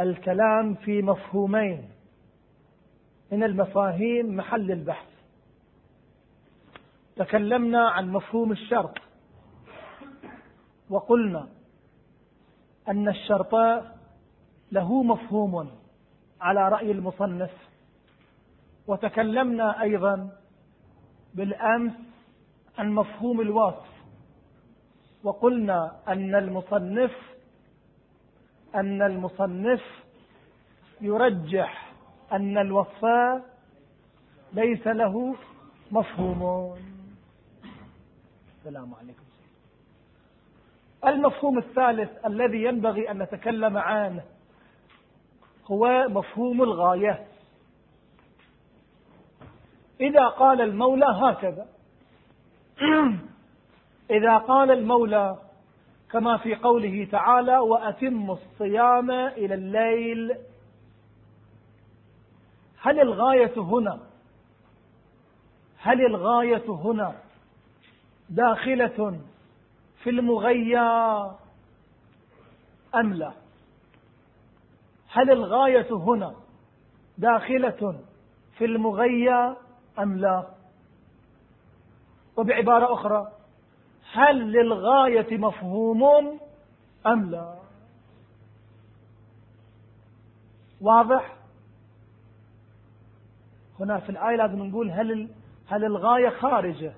الكلام في مفهومين. من المفاهيم محل البحث. تكلمنا عن مفهوم الشرط. وقلنا أن الشرط له مفهوم على رأي المصنف. وتكلمنا أيضا بالأمس عن مفهوم الوصف. وقلنا أن المصنف أن المصنف يرجح أن الوصف ليس له مفهوم. السلام عليكم. المفهوم الثالث الذي ينبغي أن نتكلم عنه هو مفهوم الغاية. إذا قال المولى هكذا. إذا قال المولى كما في قوله تعالى وأتم الصيام إلى الليل. هل الغاية هنا؟ هل الغاية هنا داخلة في المغيى أم لا؟ هل الغاية هنا داخلة في المغيى أم لا؟ وبعبارة أخرى هل للغاية مفهوم أم لا؟ واضح؟ هنا في الآية لازم نقول هل هل الغاية خارجة؟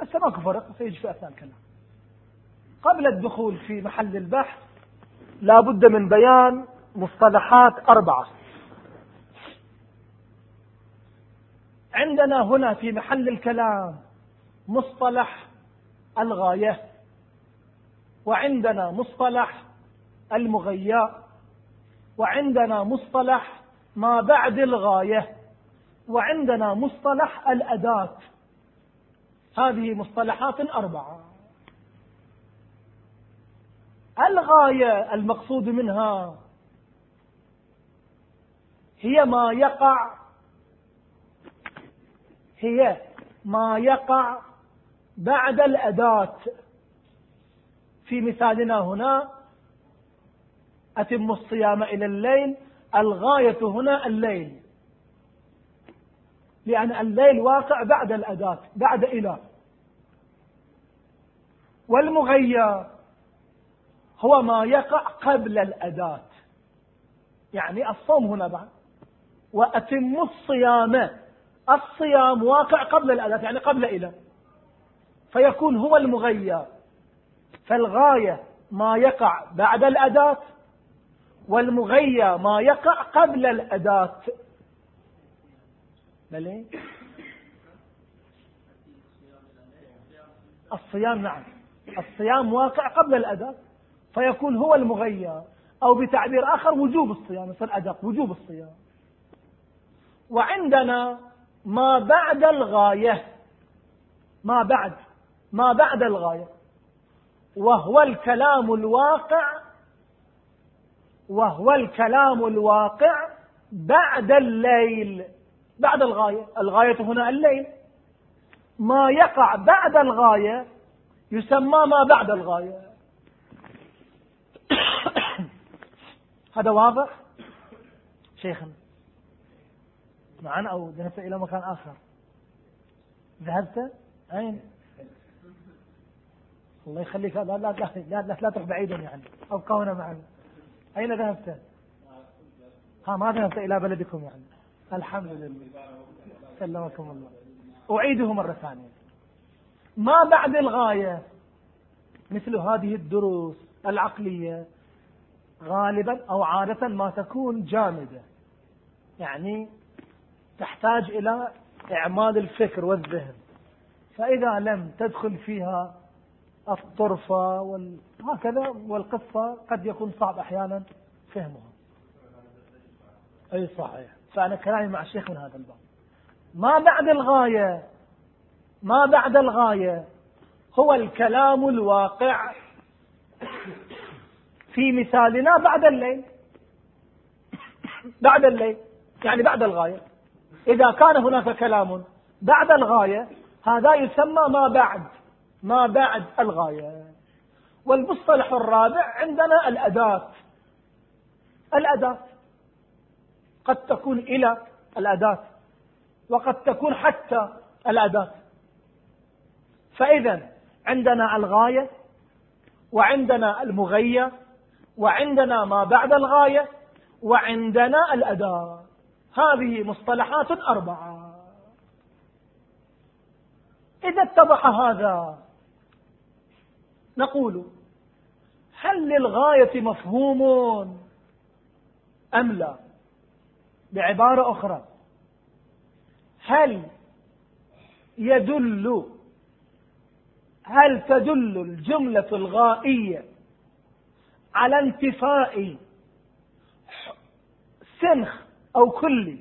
هسه ماكو فرق سيجي في أثناء الكلام. قبل الدخول في محل البحث لا بد من بيان مصطلحات أربعة. عندنا هنا في محل الكلام مصطلح الغاية وعندنا مصطلح المغياء وعندنا مصطلح ما بعد الغاية وعندنا مصطلح الأداة. هذه مصطلحات أربعة. الغاية المقصود منها هي ما يقع هي ما يقع بعد الأداة. في مثالنا هنا أتم الصيام إلى الليل الغاية هنا الليل. لأن الليل واقع بعد الأداة بعد إلى. والمغير هو ما يقع قبل الأداة. يعني الصوم هنا بعد. وأتم الصيام. الصيام واقع قبل الأداة يعني قبل إلى. فيكون هو المغير. فالغاية ما يقع بعد الأداة والمغير ما يقع قبل الأداة. الصيام نعم. الصيام واقع قبل الأداة فيكون هو المغير. أو بتعبير آخر وجوب الصيام يصير أدق وجوب الصيام. وعندنا ما بعد الغاية. ما بعد. ما بعد الغاية. وهو الكلام الواقع وهو الكلام الواقع بعد الليل بعد الغاية. الغاية هنا الليل. ما يقع بعد الغاية يسمى ما بعد الغاية. هذا واضح؟ شيخنا معنا أو ذهبت إلى مكان آخر؟ ذهبت؟ أين؟ الله يخليك. لا لا لا لا, لا, لا تروح بعيدا يعني. أبقى هنا معنا أين ذهبت؟ ها ما ذهبت إلى بلدكم يعني. الحمد لله. سلمكم الله. أعيده مرة ثانية. ما بعد الغاية؟ مثل هذه الدروس العقلية غالبا أو عادة ما تكون جامدة. يعني تحتاج إلى إعمال الفكر والذهن. فإذا لم تدخل فيها الطرفة وهكذا والقصة قد يكون صعب أحيانا فهمها. أي صحيح. فأنا كلامي مع الشيخ من هذا الباب. ما بعد الغاية ما بعد الغاية هو الكلام الواقع في مثالنا بعد الليل. بعد الليل يعني بعد الغاية. إذا كان هناك كلام بعد الغاية هذا يسمى ما بعد. ما بعد الغاية. والمصطلح الرابع عندنا الأداة. الأداة. قد تكون إلى الأداة. وقد تكون حتى الأداة. فإذا عندنا الغاية وعندنا المغية وعندنا ما بعد الغاية وعندنا الأداة. هذه مصطلحات أربعة. إذا اتضح هذا نقول هل للغاية مفهوم أم لا؟ بعبارة أخرى هل يدل هل تدل الجملة الغائية على انتفاء سنخ أو كل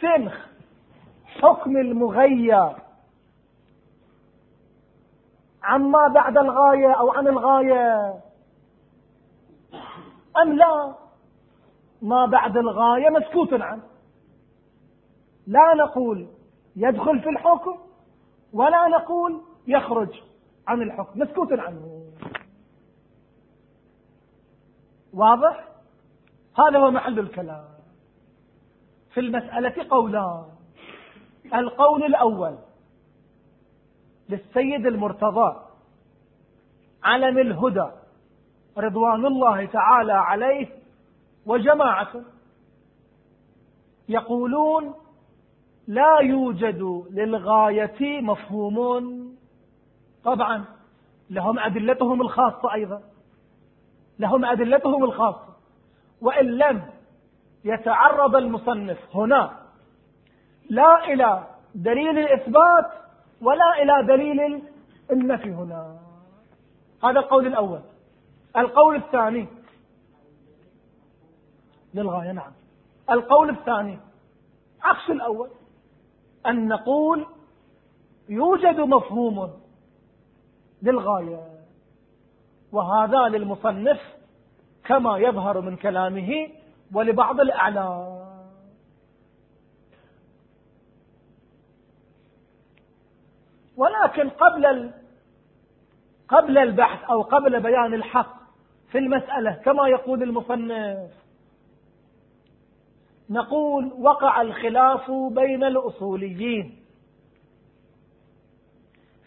سنخ حكم المغير عما بعد الغاية أو عن الغاية. أم لا؟ ما بعد الغاية مسكوت عنه لا نقول يدخل في الحكم ولا نقول يخرج عن الحكم. مسكوت عنه واضح؟ هذا هو محل الكلام. في المسألة قولان القول الأول. للسيد المرتضى علم الهدى رضوان الله تعالى عليه وجماعته. يقولون لا يوجد للغاية مفهوم طبعا لهم أدلتهم الخاصة أيضا. لهم أدلتهم الخاصة. وإن لم يتعرض المصنف هنا لا إلى دليل الإثبات ولا إلى دليل النفي هنا. هذا القول الأول. القول الثاني. للغاية نعم. القول الثاني. عكس الأول. أن نقول يوجد مفهوم للغاية. وهذا للمصنف كما يظهر من كلامه ولبعض الأعلام. ولكن قبل قبل البحث أو قبل بيان الحق في المسألة كما يقول المصنف نقول وقع الخلاف بين الأصوليين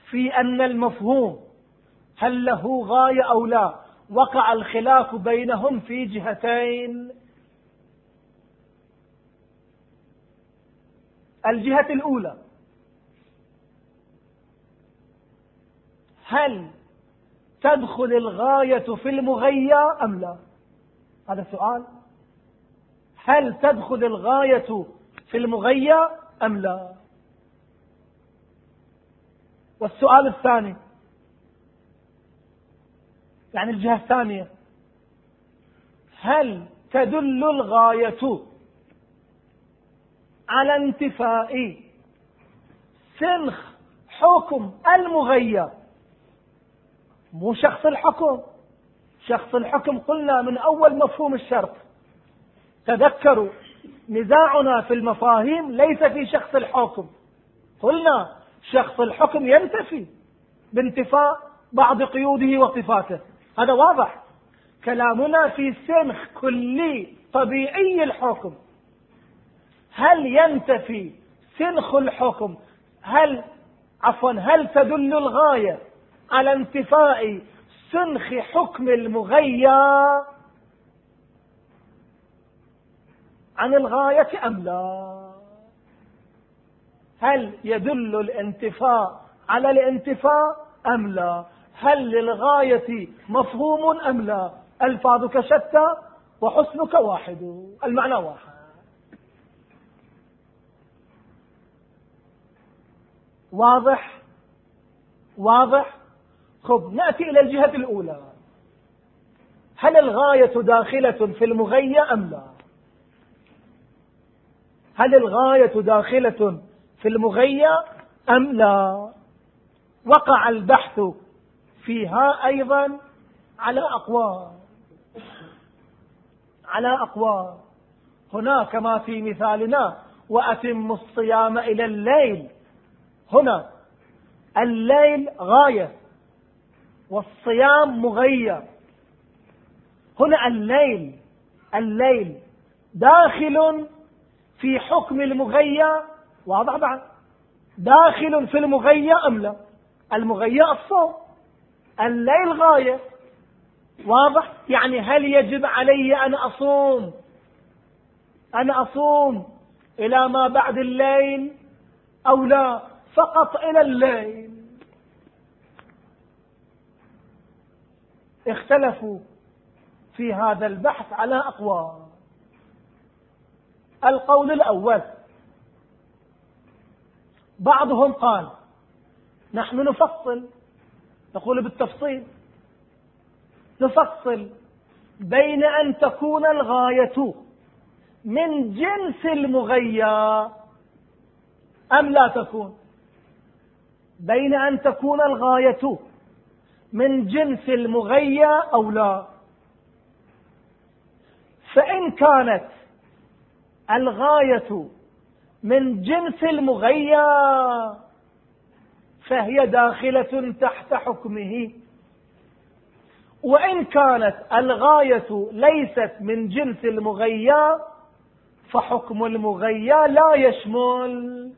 في أن المفهوم هل له غاية أو لا. وقع الخلاف بينهم في جهتين. الجهة الأولى هل تدخل الغاية في المغيى أم لا؟ هذا سؤال. هل تدخل الغاية في المغيى أم لا؟ والسؤال الثاني يعني الجهة الثانية هل تدل الغاية على انتفاء سنخ حكم المغير مو شخص الحكم. شخص الحكم قلنا من أول مفهوم الشرط. تذكروا نزاعنا في المفاهيم ليس في شخص الحكم. قلنا شخص الحكم ينتفي بانتفاء بعض قيوده وصفاته. هذا واضح. كلامنا في سنخ كلي طبيعي الحكم. هل ينتفي سنخ الحكم؟ هل عفوا هل تدل الغاية على انتفاء سنخ حكم المغير عن الغاية أم لا؟ هل يدل الانتفاء على الانتفاء أم لا؟ هل للغاية مفهوم أم لا؟ ألفاظك شتى وحسنك واحد. المعنى واحد. واضح؟ واضح؟ خب نأتي إلى الجهة الأولى. هل الغاية داخلة في المغيى أم لا؟ هل الغاية داخلة في المغيى أم لا؟ وقع البحث فيها أيضا على أقوال. على أقوال. هنا كما في مثالنا. وأتم الصيام إلى الليل. هنا الليل غاية. والصيام مغير. هنا الليل الليل داخل في حكم المغيى واضح بعد داخل في المغيى أم لا؟ المغيى الصوم. الليل غاية واضح؟ يعني هل يجب علي أن أصوم؟ أنا أصوم إلى ما بعد الليل أو لا؟ فقط إلى الليل. اختلفوا في هذا البحث على أقوال. القول الأول بعضهم قال نحن نفصل نقول بالتفصيل نفصل بين أن تكون الغاية من جنس المغيى أم لا تكون؟ بين أن تكون الغاية من جنس المغيى أو لا. فإن كانت الغاية من جنس المغيى فهي داخلة تحت حكمه. وإن كانت الغاية ليست من جنس المغيى فحكم المغيى لا يشمل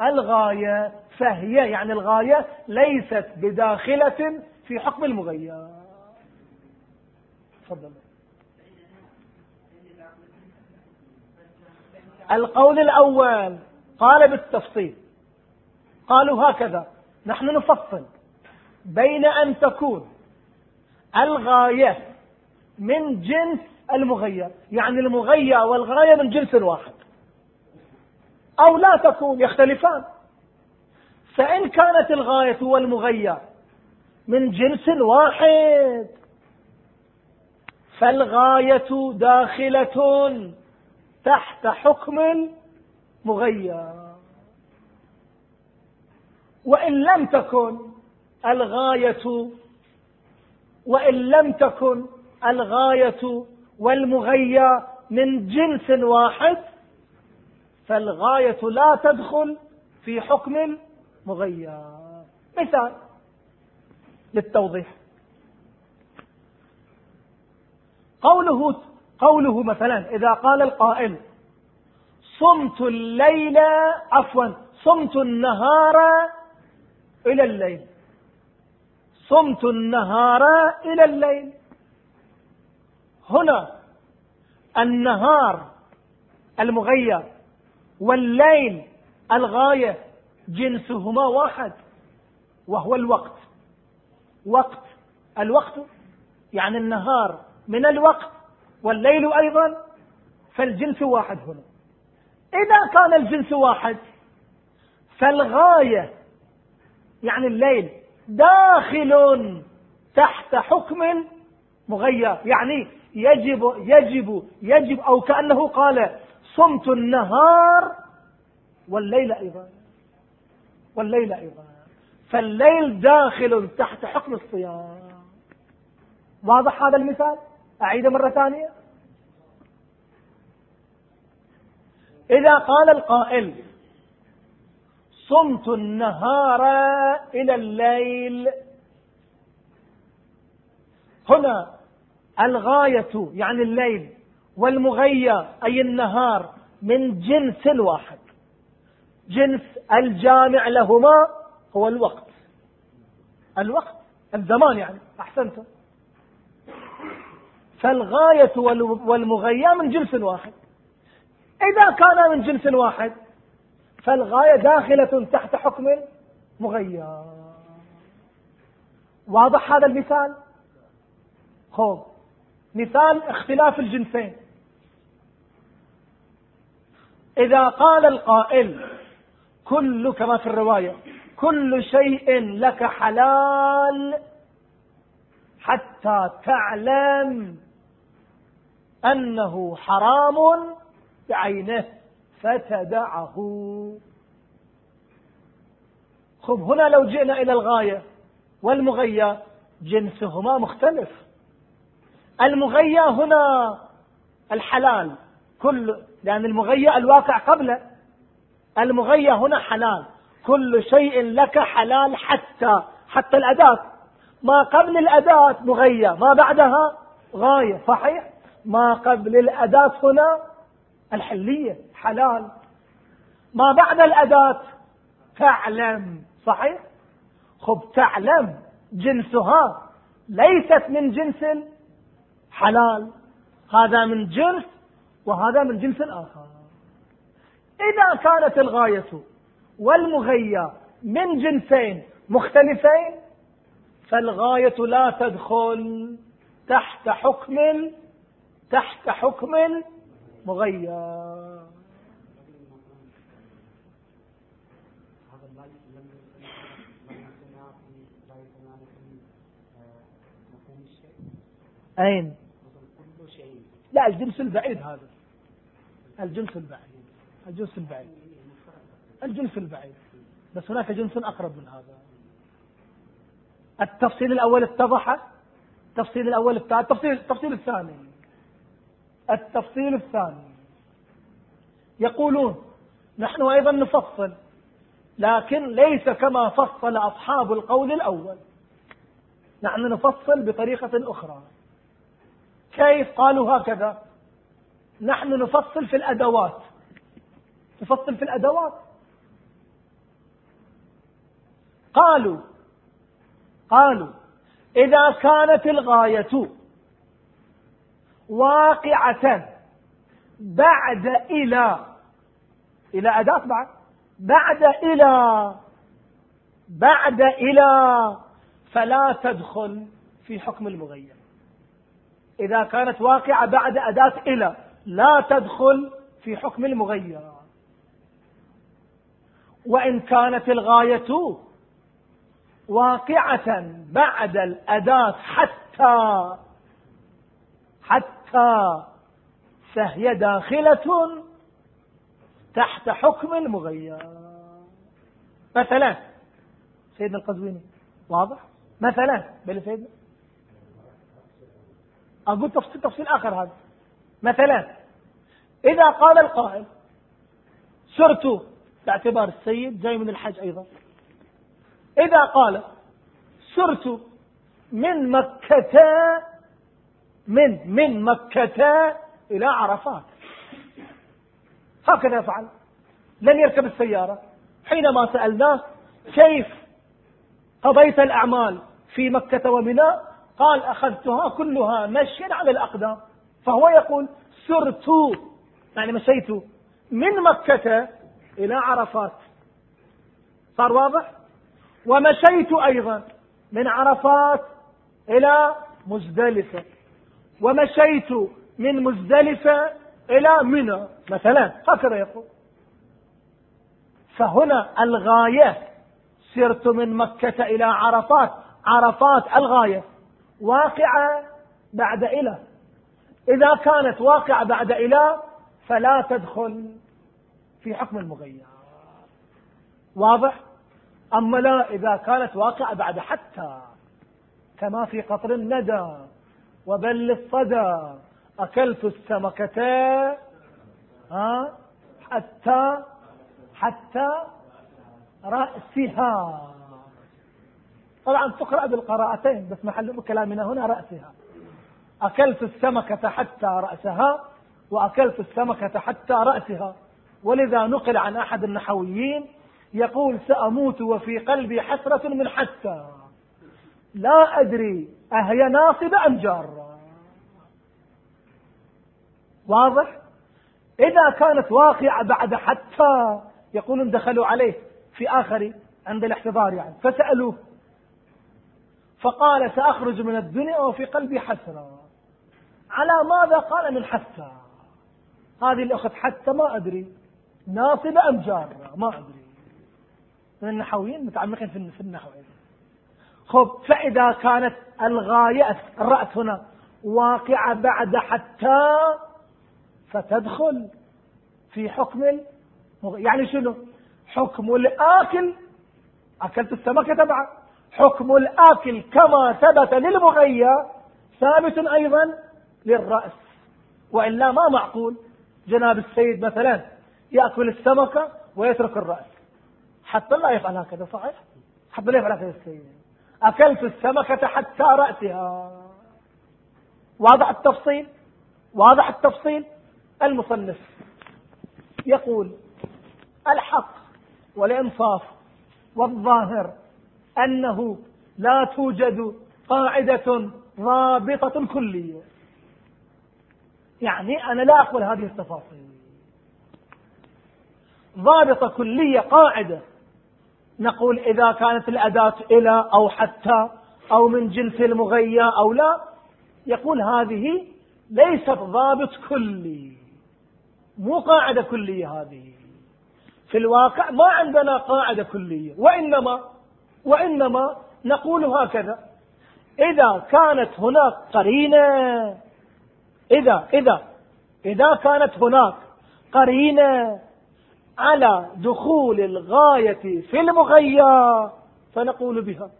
الغاية. فهي يعني الغاية ليست بداخلة في حكم المغيى تفضل. القول الأول قال بالتفصيل. قالوا هكذا نحن نفصل بين أن تكون الغاية من جنس المغير يعني المغير والغاية من جنس واحد أو لا تكون يختلفان. فإن كانت الغاية والمغير من جنس واحد. فالغاية داخلة تحت حكم المغير. وإن لم تكن الغاية وإن لم تكن الغاية والمغيى من جنس واحد فالغاية لا تدخل في حكم المغيى مثال للتوضيح. قوله قوله مثلا إذا قال القائل صمت الليل عفوا صمت النهار إلى الليل صمت النهار إلى الليل. هنا النهار المغير والليل الغاية جنسهما واحد وهو الوقت. وقت. الوقت يعني النهار من الوقت والليل أيضا فالجنس واحد هنا. إذا كان الجنس واحد فالغاية يعني الليل داخل تحت حكم مغير. يعني يجب يجب يجب أو كأنه قال صمت النهار والليل أيضا. والليل أيضا. فالليل داخل تحت حكم الصيام. واضح هذا المثال؟ أعيد مرة ثانية. إذا قال القائل صمت النهار إلى الليل. هنا الغاية يعني الليل والمغيى أي النهار من جنس واحد جنس الجامع لهما هو الوقت. الوقت الزمان يعني أحسنتم فالغاية والمغيى من جنس واحد. إذا كان من جنس واحد فالغاية داخلة تحت حكم مغير واضح هذا المثال؟ خوب. مثال اختلاف الجنسين. إذا قال القائل كل كما في الرواية. كل شيء لك حلال حتى تعلم أنه حرام بعينه فتدعه. خب هنا لو جئنا إلى الغاية والمغيى جنسهما مختلف. المغيى هنا الحلال كل لأن المغيى الواقع قبله. المغيى هنا حلال. كل شيء لك حلال حتى حتى الأداة. ما قبل الأداة مغيى ما بعدها غاية صحيح؟ ما قبل الأداة هنا الحلية حلال. ما بعد الأداة تعلم صحيح؟ خب تعلم جنسها ليست من جنس حلال. هذا من جنس وهذا من جنس آخر. إذا كانت الغاية والمغية من جنسين مختلفين فالغاية لا تدخل تحت حكم تحت حكم المغير. أين؟ لا الجنس البعيد هذا. الجنس البعيد. الجنس البعيد. الجنس البعيد. بس هناك جنس أقرب من هذا. التفصيل الأول اتضح. التفصيل الأول التفصيل التفصيل الثاني. التفصيل الثاني. يقولون نحن أيضا نفصل لكن ليس كما فصل أصحاب القول الأول. نحن نفصل بطريقة أخرى. كيف قالوا هكذا؟ نحن نفصل في الأدوات. نفصل في الأدوات. قالوا قالوا إذا كانت الغاية واقعة بعد إلى إلى أداة بعد بعد إلى بعد إلى فلا تدخل في حكم المغير. إذا كانت واقعة بعد أداة إلى لا تدخل في حكم المغير. وإن كانت الغاية واقعة بعد الأداة حتى حتى فهي داخلة تحت حكم المغير. مثلا سيدنا القزويني واضح؟ مثلا بل سيدنا. أقول تفصيل تفصيل آخر هذا. مثلا إذا قال القائل سرت باعتبار السيد جاي من الحج أيضا. إذا قال سرت من مكة من من مكة إلى عرفات. هكذا يفعل. لن يركب السيارة. حينما سألناه كيف قضيت الأعمال في مكة ومنى قال أخذتها كلها مشيا على الأقدام. فهو يقول سرت يعني مشيت من مكة إلى عرفات. صار واضح؟ ومشيت أيضا من عرفات إلى مزدلفة ومشيت من مزدلفة إلى منى مثلا هكذا يقول. فهنا الغاية سرت من مكة إلى عرفات عرفات الغاية واقعة بعد إلى. إذا كانت واقعة بعد إلى فلا تدخل في حكم المغير. واضح؟ أما لا إذا كانت واقعة بعد حتى كما في قطر الندى وبل الصدى أكلت السمكة ها حتى حتى رأسها. طبعا تقرأ بالقراءتين بس محل كلامنا هنا رأسها. أكلت السمكة حتى رأسها وأكلت السمكة حتى رأسها. ولذا نقل عن أحد النحويين يقول سأموت وفي قلبي حسرة من حتى لا أدري أهي ناصبة أم جارة. واضح؟ إذا كانت واقعة بعد حتى يقولون دخلوا عليه في آخر عند الاحتضار يعني فسألوه. فقال سأخرج من الدنيا وفي قلبي حسرة. على ماذا قال من حتى؟ هذه الأخت حتى ما أدري ناصبة أم جارة؟ ما أدري. من النحويين متعمقين في النحو خب فإذا كانت الغاية الرأس هنا واقعة بعد حتى فتدخل في حكم يعني شنو؟ حكم الآكل. أكلت السمكة تبعا حكم الآكل كما ثبت للمغير ثابت أيضا للرأس. وإلا ما معقول. جناب السيد مثلا يأكل السمكة ويترك الرأس. حتى لا يفعل هكذا صحيح؟ حتى لا يفعل هكذا. السيد أكلت السمكة حتى رأسها. واضح التفصيل؟ واضح التفصيل؟ المصنف يقول الحق والإنصاف والظاهر أنه لا توجد قاعدة ضابطة كلية. يعني أنا لا أقبل هذه التفاصيل. ضابطة كلية قاعدة. نقول إذا كانت الأداة إلى أو حتى أو من جنس المغيى أو لا يقول هذه ليست ضابط كلي مو قاعدة كلية هذه. في الواقع ما عندنا قاعدة كلية وإنما وإنما نقول هكذا. إذا كانت هناك قرينة إذا إذا إذا كانت هناك قرينة على دخول الغاية في المغيى فنقول بها.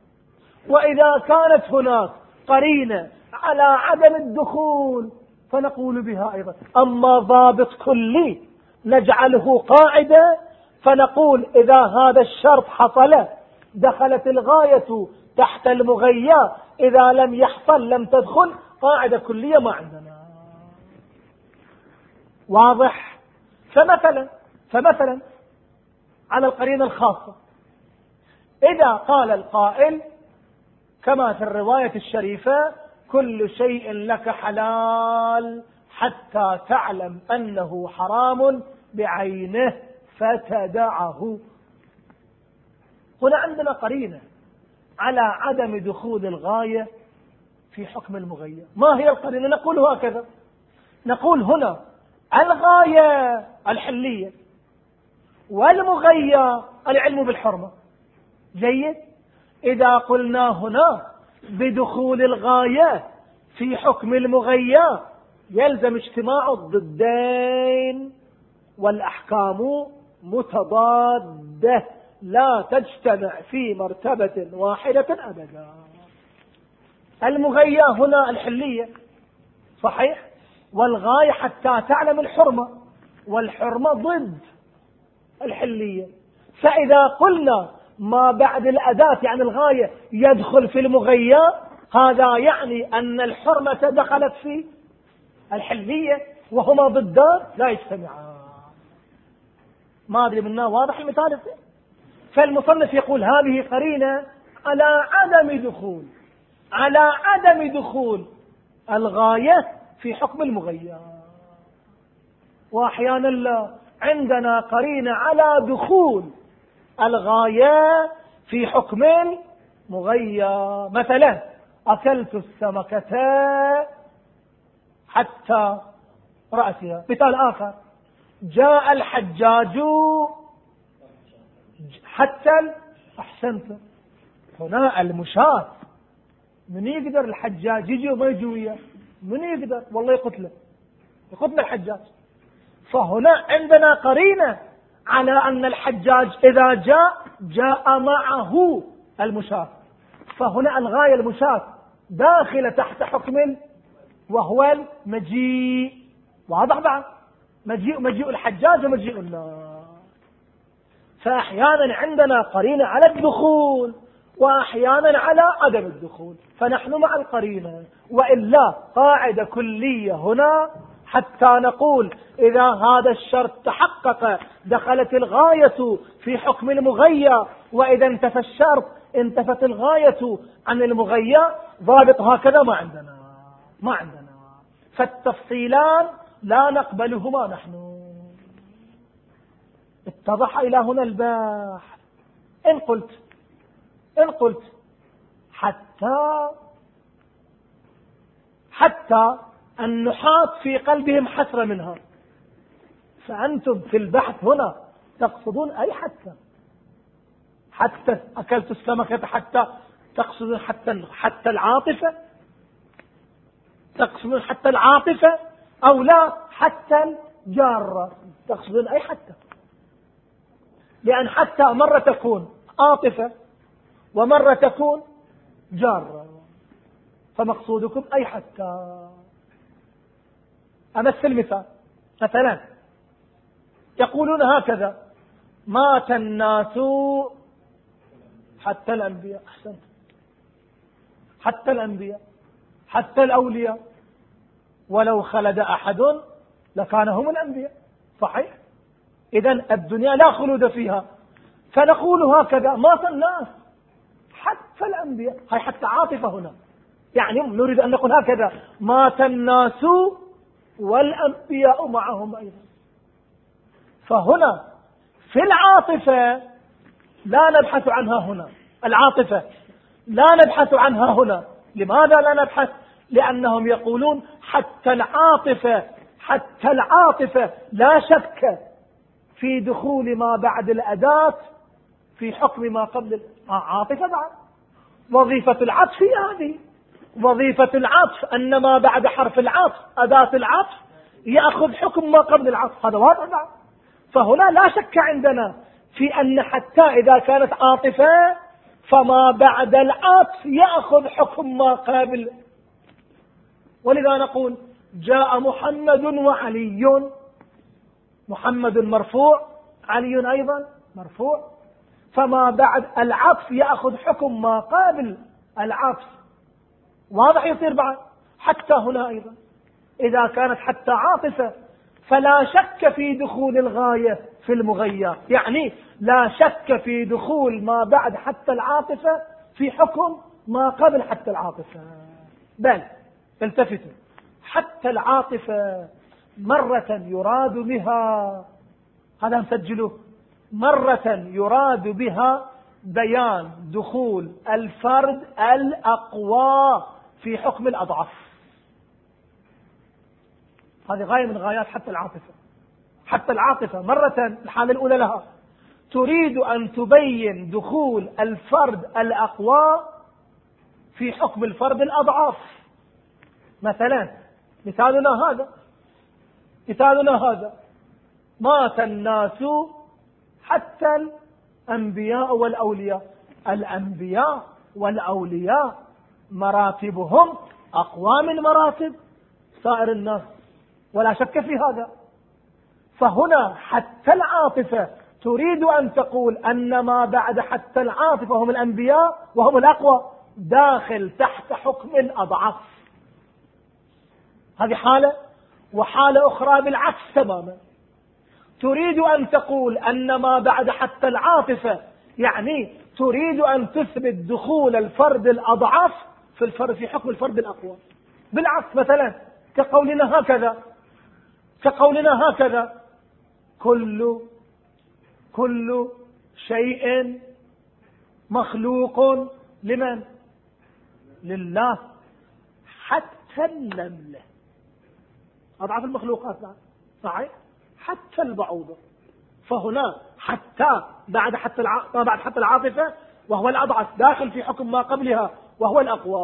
وإذا كانت هناك قرينة على عدم الدخول فنقول بها أيضا. أما ضابط كلي نجعله قاعدة فنقول إذا هذا الشرط حصل دخلت الغاية تحت المغيى إذا لم يحصل لم تدخل قاعدة كلية ما عندنا. واضح؟ فمثلا فمثلا على القرينة الخاصة. إذا قال القائل كما في الرواية الشريفة كل شيء لك حلال حتى تعلم أنه حرام بعينه فتدعه. هنا عندنا قرينة على عدم دخول الغاية في حكم المغير. ما هي القرينة؟ نقول هكذا. نقول هنا الغاية الحلية. والمغير العلم بالحرمة. جيد؟ إذا قلنا هنا بدخول الغاية في حكم المغير يلزم اجتماع الضدين والأحكام متضادة لا تجتمع في مرتبة واحدة أبدا. المغية هنا الحلية صحيح؟ والغاية حتى تعلم الحرمة والحرمة ضد. الحلية. فإذا قلنا ما بعد الأداة يعني الغاية يدخل في المغية هذا يعني أن الحرمة دخلت في الحلية وهما ضدان لا يجتمعان. ما أدري منا واضح المثال فالمصنف يقول هذه قرينة على عدم دخول على عدم دخول الغاية في حكم المغير وأحيانا لا. عندنا قرينة على دخول الغاية في حكم مغير. مثلا أكلت السمكة حتى رأسها. مثال آخر. جاء الحجاج حتى أحسنت. هنا المشاة. من يقدر الحجاج يجي وما يجي وياه؟ من يقدر؟ والله يقتله. يقتل الحجاج. فهنا عندنا قرينة على أن الحجاج إذا جاء جاء معه المشاة. فهنا الغاية المشاة داخلة تحت حكم وهو المجيء. واضح بعد مجيء مجيء الحجاج ومجيء النار فأحيانا عندنا قرينة على الدخول وأحيانا على عدم الدخول. فنحن مع القرينة وإلا قاعدة كلية هنا حتى نقول إذا هذا الشرط تحقق دخلت الغاية في حكم المغيى وإذا انتفى الشرط انتفت الغاية عن المغيى ضابط هكذا ما عندنا ما عندنا. فالتفصيلان لا نقبلهما نحن. اتضح إلى هنا الباح. إن قلت إن قلت. حتى حتى النحاة في قلبهم حسرة منها. فأنتم في البحث هنا تقصدون أي حتى؟ حتى أكلت السمكة حتى تقصدون حتى حتى العاطفة؟ تقصدون حتى العاطفة أو لا؟ حتى الجارة. تقصدون أي حتى؟ لأن حتى مرة تكون عاطفة ومرة تكون جارة. فمقصودكم أي حتى؟ أمثل مثال. مثلا يقولون هكذا مات الناس حتى الأنبياء. أحسنت. حتى الأنبياء حتى الأولياء. ولو خلد أحد لكان هم الأنبياء. صحيح؟ إذا الدنيا لا خلود فيها. فنقول هكذا مات الناس حتى الأنبياء. هاي حتى عاطفة هنا. يعني نريد أن نقول هكذا مات الناس والأنبياء معهم أيضا. فهنا في العاطفة لا نبحث عنها هنا. العاطفة لا نبحث عنها هنا. لماذا لا نبحث؟ لأنهم يقولون حتى العاطفة حتى العاطفة لا شك في دخول ما بعد الأداة في حكم ما قبل عاطفة بعد. وظيفة العطف هذه. وظيفة العطف أن ما بعد حرف العطف أداة العطف يأخذ حكم ما قبل العطف. هذا واضح فهنا لا شك عندنا في أن حتى إذا كانت عاطفة فما بعد العطف يأخذ حكم ما قبل. ولذا نقول جاء محمد وعلي. محمد مرفوع علي أيضا مرفوع. فما بعد العطف يأخذ حكم ما قابل العطف. واضح يصير بعد. حتى هنا أيضا. إذا كانت حتى عاطفة فلا شك في دخول الغاية في المغير. يعني لا شك في دخول ما بعد حتى العاطفة في حكم ما قبل حتى العاطفة. بل التفتوا. حتى العاطفة مرة يراد بها هذا نسجله مرة يراد بها بيان دخول الفرد الأقوى. في حكم الأضعف. هذه غاية من غايات حتى العاطفة. حتى العاطفة مرة الحالة الأولى لها. تريد أن تبين دخول الفرد الأقوى في حكم الفرد الأضعف. مثلا مثالنا هذا. مثالنا هذا. مات الناس حتى الأنبياء والأولياء. الأنبياء والأولياء مراتبهم أقوى من مراتب سائر الناس. ولا شك في هذا. فهنا حتى العاطفة تريد أن تقول أن ما بعد حتى العاطفة هم الأنبياء وهم الأقوى. داخل تحت حكم الأضعف. هذه حالة وحالة أخرى بالعكس تماما. تريد أن تقول أن ما بعد حتى العاطفة يعني تريد أن تثبت دخول الفرد الأضعف في الفرد في حكم الفرد الأقوى. بالعكس مثلا كقولنا هكذا كقولنا هكذا كل كل شيء مخلوق لمن؟ لله حتى النملة أضعف المخلوقات صحيح؟ حتى البعوضة. فهنا حتى بعد حتى. ما بعد حتى العاطفة وهو الأضعف داخل في حكم ما قبلها. وهو الأقوى.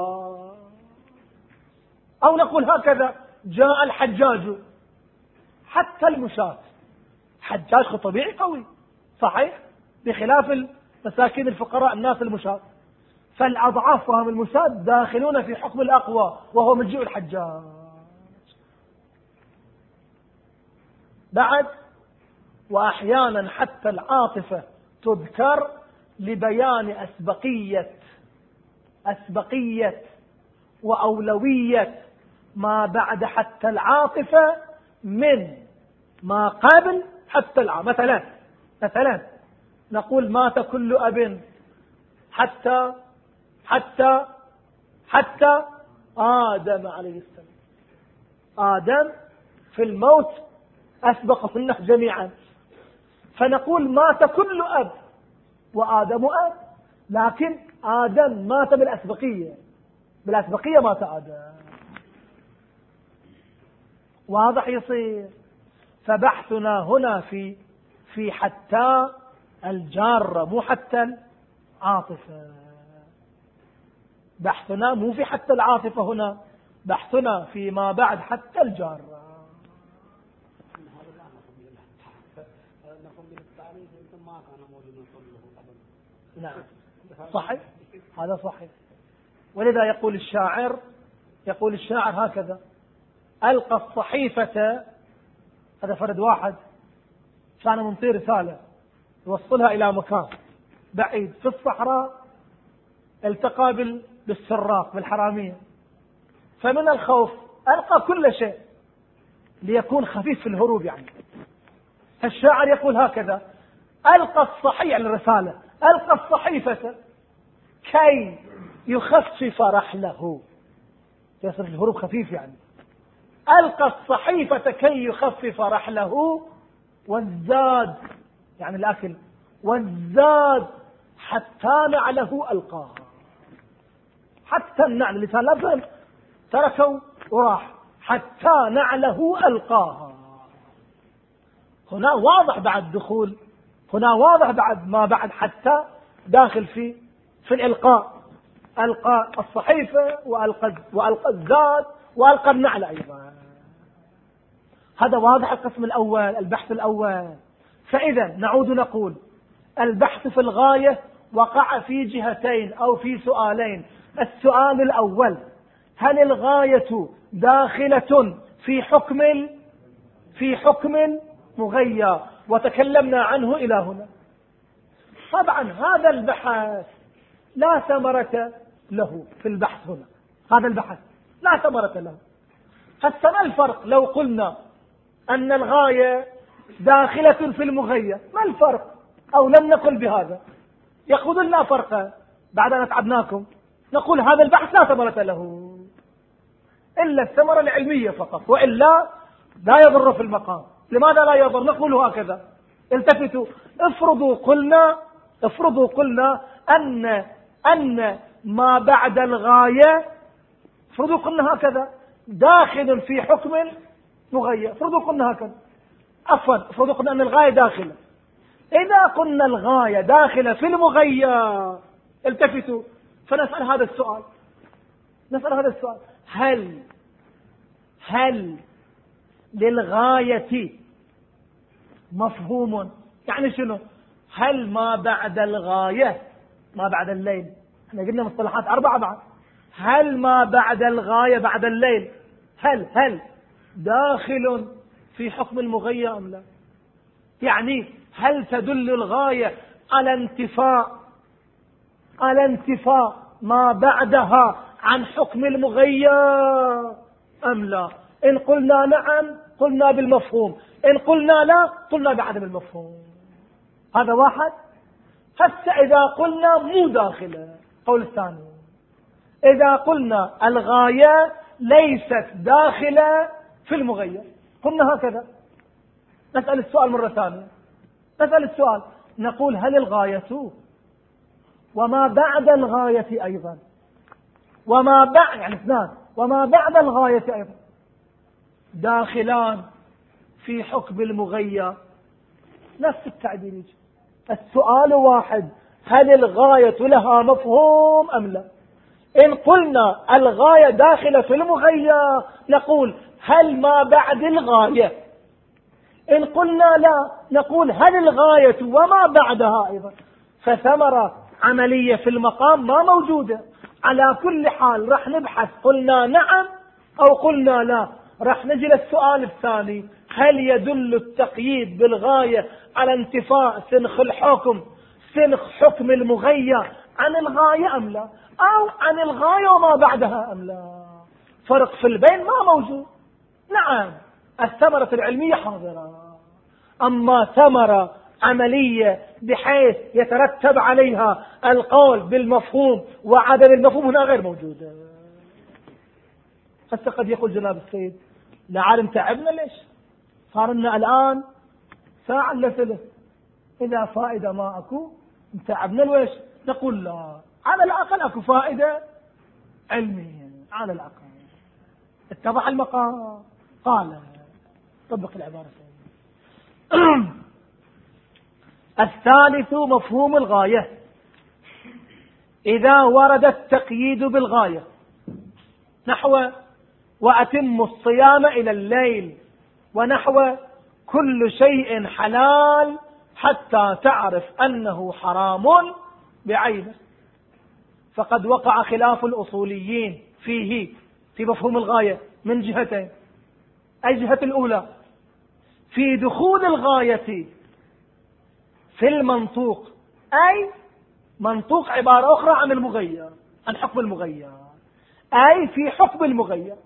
أو نقول هكذا جاء الحجاج. حتى المشاة. حجاج طبيعي قوي. صحيح؟ بخلاف المساكين الفقراء الناس المشاة. فالأضعاف وهم المشاة داخلون في حكم الأقوى وهو مجيء الحجاج. بعد وأحيانا حتى العاطفة تذكر لبيان أسبقية أسبقية وأولوية ما بعد حتى العاطفة من ما قبل حتى العاطفة. مثلا مثلا نقول مات كل أب حتى حتى حتى آدم عليه السلام. آدم في الموت أسبق النح جميعا. فنقول مات كل أب وآدم أب. لكن آدم مات بالأسبقية. بالأسبقية مات آدم. واضح يصير. فبحثنا هنا في في حتى الجارة مو حتى العاطفة. بحثنا مو في حتى العاطفة هنا. بحثنا فيما بعد حتى الجارة. نعم. صحيح؟ هذا صحيح. ولذا يقول الشاعر يقول الشاعر هكذا ألقى الصحيفة هذا فرد واحد كان منطي رسالة يوصلها إلى مكان بعيد في الصحراء التقى بالسراق بالحرامية. فمن الخوف ألقى كل شيء ليكون خفيف في الهروب يعني. الشاعر يقول هكذا ألقى الصحيح الرسالة ألقى الصحيفة. كي يخفف رحله. يصير الهروب خفيف يعني. ألقى الصحيفة كي يخفف رحله. والزاد يعني الأكل. والزاد حتى نعله ألقاها حتى النعل اللي لا تركوا وراح. حتى نعله ألقاها هنا واضح بعد دخول هنا واضح بعد ما بعد حتى داخل في في الإلقاء. ألقى الصحيفة وألقى وألقى الزاد وألقى النعل أيضا. هذا واضح القسم الأول البحث الأول. فإذا نعود نقول البحث في الغاية وقع في جهتين أو في سؤالين. السؤال الأول هل الغاية داخلة في حكم في حكم مغير وتكلمنا عنه إلى هنا. طبعا هذا البحث لا ثمرة له في البحث هنا. هذا البحث لا ثمرة له. هسه ما الفرق لو قلنا أن الغاية داخلة في المغير ما الفرق؟ أو لم نقل بهذا. يقول لا فرق بعد أن أتعبناكم. نقول هذا البحث لا ثمرة له. إلا الثمرة العلمية فقط وإلا لا يضر في المقام. لماذا لا يضر نقول هكذا. التفتوا. افرضوا قلنا افرضوا قلنا أن أن ما بعد الغاية افرضوا قلنا هكذا داخل في حكم مغير. افرضوا قلنا هكذا. عفوا افرضوا قلنا أن الغاية داخلة. إذا قلنا الغاية داخلة في المغير التفتوا. فنسأل هذا السؤال. نسأل هذا السؤال. هل هل للغاية. مفهوم. يعني شنو؟ هل ما بعد الغاية ما بعد الليل؟ إحنا قلنا مصطلحات أربعة بعد. هل ما بعد الغاية بعد الليل؟ هل هل داخل في حكم المغير أم لا؟ يعني هل تدل الغاية على انتفاء على انتفاء ما بعدها عن حكم المغير أم لا؟ إن قلنا نعم قلنا بالمفهوم. إن قلنا لا قلنا بعدم المفهوم. هذا واحد. هسه إذا قلنا مو داخلة قول الثاني. إذا قلنا الغاية ليست داخلة في المغير. قلنا هكذا. نسأل السؤال مرة ثانية. نسأل السؤال. نقول هل الغاية؟ وما بعد الغاية أيضا. وما بعد يعني اثنان. وما بعد الغاية أيضا. داخلان في حكم المغير. نفس التعبير السؤال واحد هل الغاية لها مفهوم أم لا؟ إن قلنا الغاية داخلة في المغير نقول هل ما بعد الغاية؟ إن قلنا لا نقول هل الغاية وما بعدها أيضا؟ فثمرة عملية في المقام ما موجودة. على كل حال راح نبحث قلنا نعم أو قلنا لا. راح نجي للسؤال الثاني. هل يدل التقييد بالغاية على انتفاء سنخ الحكم؟ سنخ حكم المغير عن الغاية أم لا؟ أو عن الغاية وما بعدها أم لا؟ فرق في البين ما موجود. نعم الثمرة العلمية حاضرة. أما ثمرة عملية بحيث يترتب عليها القول بالمفهوم وعدم المفهوم هنا غير موجودة حتى قد يقول جناب السيد لا عالم تعبنا ليش؟ صار لنا الآن ساعة إلا ثلث. إذا فائدة ما أكو تعبنا ليش؟ نقول لا. على الأقل أكو فائدة علمية على الأقل. اتضح المقام. قال. طبق العبارة. الثالث مفهوم الغاية. إذا ورد التقييد بالغاية. نحو وأتم الصيام إلى الليل ونحو كل شيء حلال حتى تعرف أنه حرام بعينه. فقد وقع خلاف الأصوليين فيه في مفهوم الغاية من جهتين. أي جهة الأولى؟ في دخول الغاية في المنطوق. أي منطوق عبارة أخرى عن المغير عن حكم المغير. أي في حكم المغير.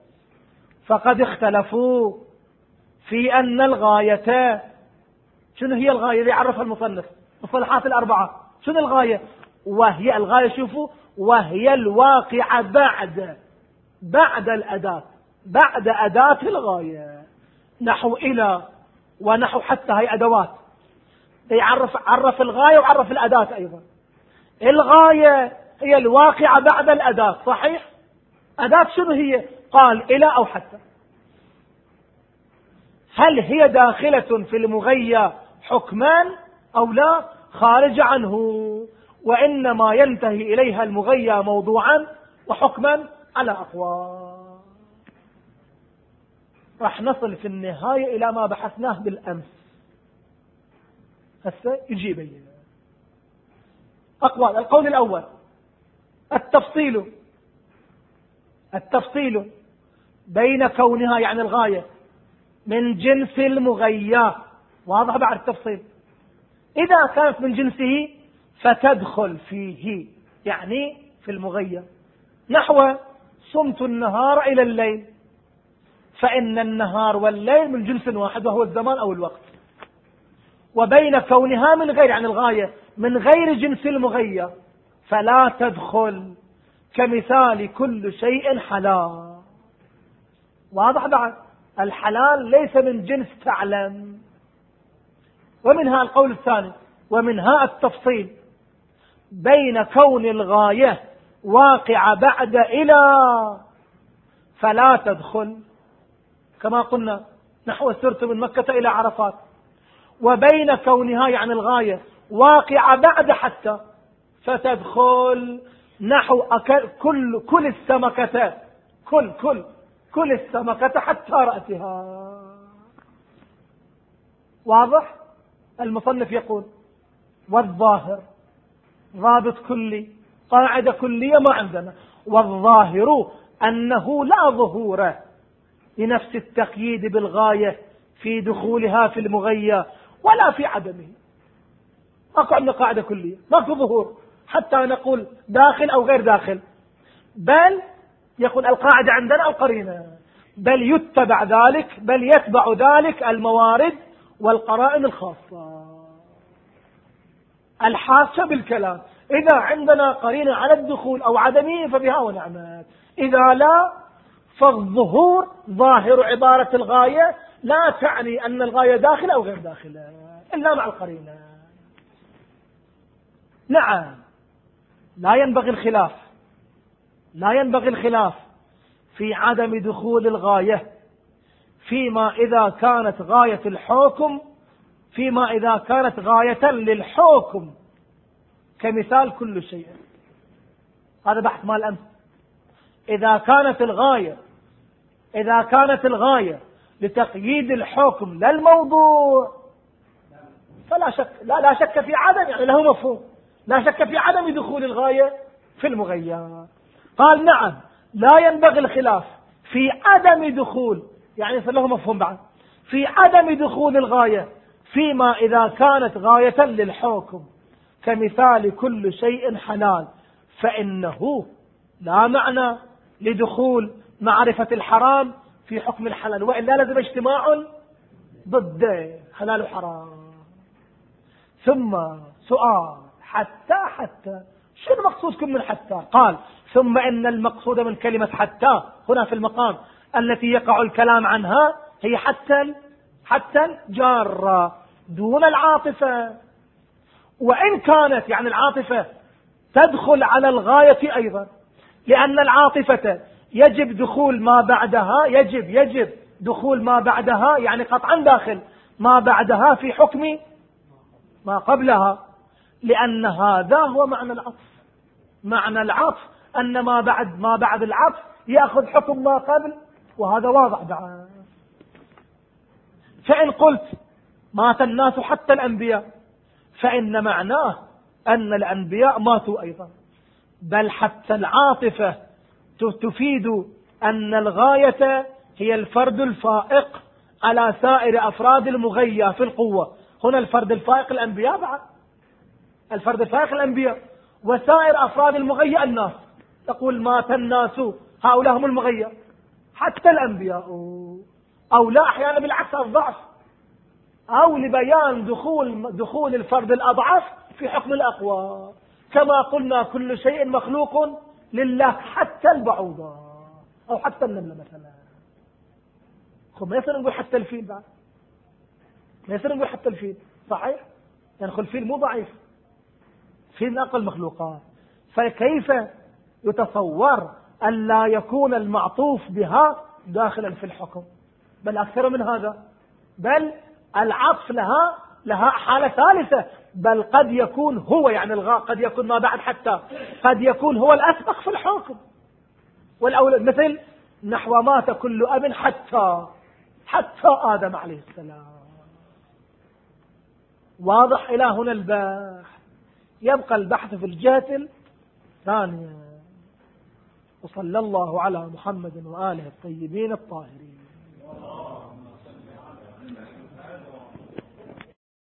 فقد اختلفوا في أن الغاية شنو هي الغاية؟ اللي عرفها المصنف مصطلحات الأربعة شنو الغاية؟ وهي الغاية شوفوا وهي الواقعة بعد بعد الأداة بعد أداة الغاية. نحو إلى ونحو حتى هي أدوات. يعرف عرف الغاية وعرف الأداة أيضا. الغاية هي الواقعة بعد الأداة صحيح؟ أداة شنو هي؟ قال إلى أو حتى. هل هي داخلة في المغيى حكمان أو لا؟ خارج عنه. وإنما ينتهي إليها المغيى موضوعا وحكما على أقوال. راح نصل في النهاية إلى ما بحثناه بالأمس. هسه يجي أقوال القول الأول. التفصيل. التفصيل. بين كونها يعني الغاية من جنس المغياه واضح بعد التفصيل. إذا كانت من جنسه فتدخل فيه يعني في المغير نحو صمت النهار إلى الليل. فإن النهار والليل من جنس واحد وهو الزمان أو الوقت. وبين كونها من غير يعني الغاية من غير جنس المغير فلا تدخل كمثال كل شيء حلال. واضح بعد. الحلال ليس من جنس تعلم. ومنها القول الثاني ومنها التفصيل. بين كون الغاية واقع بعد إلى فلا تدخل. كما قلنا نحو سرت من مكة إلى عرفات. وبين كونها يعني الغاية واقع بعد حتى فتدخل نحو أكل كل كل السمكة. كل كل. كل السمكة حتى رأسها. واضح؟ المصنف يقول والظاهر ضابط كلي قاعدة كلية ما عندنا. والظاهر أنه لا ظهور لنفس التقييد بالغاية في دخولها في المغيى ولا في عدمه. ماكو عندنا قاعدة كلية ماكو ظهور. حتى نقول داخل أو غير داخل. بل يقول القاعدة عندنا القرينة. بل يتبع ذلك بل يتبع ذلك الموارد والقرائن الخاصة. الحاسة بالكلام. إذا عندنا قرينة على الدخول أو عدمه فبها ونعمت. إذا لا فالظهور ظاهر عبارة الغاية. لا تعني أن الغاية داخلة أو غير داخلة إلا مع القرينة. نعم. لا ينبغي الخلاف. لا ينبغي الخلاف في عدم دخول الغاية فيما إذا كانت غاية الحكم فيما إذا كانت غاية للحكم كمثال كل شيء. هذا بحث مال أمس. إذا كانت الغاية إذا كانت الغاية لتقييد الحكم للموضوع فلا شك لا, لا شك في عدم يعني له مفهوم. لا شك في عدم دخول الغاية في المغير قال نعم لا ينبغي الخلاف في عدم دخول يعني له مفهوم بعد في عدم دخول الغاية فيما إذا كانت غاية للحكم كمثال كل شيء حلال فإنه لا معنى لدخول معرفة الحرام في حكم الحلال وإلا لازم اجتماع ضده حلال وحرام. ثم سؤال حتى حتى شو المقصودكم من حتى؟ قال ثم إن المقصود من كلمة حتى هنا في المقام التي يقع الكلام عنها هي حتى حتى الجارة دون العاطفة. وإن كانت يعني العاطفة تدخل على الغاية أيضا لأن العاطفة يجب دخول ما بعدها يجب يجب دخول ما بعدها يعني قطعا داخل ما بعدها في حكم ما قبلها لأن هذا هو معنى العطف. معنى العطف أن ما بعد ما بعد العطف يأخذ حكم ما قبل وهذا واضح بعد. فإن قلت مات الناس حتى الأنبياء فإن معناه أن الأنبياء ماتوا أيضا. بل حتى العاطفة تفيد أن الغاية هي الفرد الفائق على سائر أفراد المغية في القوة. هنا الفرد الفائق الأنبياء بعد. الفرد الفائق الأنبياء. وسائر أفراد المغية الناس. تقول مات الناس هؤلاء هم المغية حتى الأنبياء. أو لا أحيانا بالعكس الضعف. أو لبيان دخول دخول الفرد الأضعف في حكم الأقوى. كما قلنا كل شيء مخلوق لله حتى البعوضة. أو حتى النملة مثلا. ما يصير نقول حتى الفيل بعد؟ ما يصير نقول حتى الفيل. صحيح؟ يعني الفيل مو ضعيف. فيل من أقل المخلوقات فكيف يتصور أن لا يكون المعطوف بها داخلا في الحكم. بل أكثر من هذا. بل العطف لها لها حالة ثالثة. بل قد يكون هو يعني الغاء قد يكون ما بعد حتى قد يكون هو الأسبق في الحكم. والأول مثل نحو مات كل أب حتى حتى آدم عليه السلام. واضح إلى هنا البحث. يبقى البحث في الجهة الثانية. وصلى الله على محمد وآله الطيبين الطاهرين.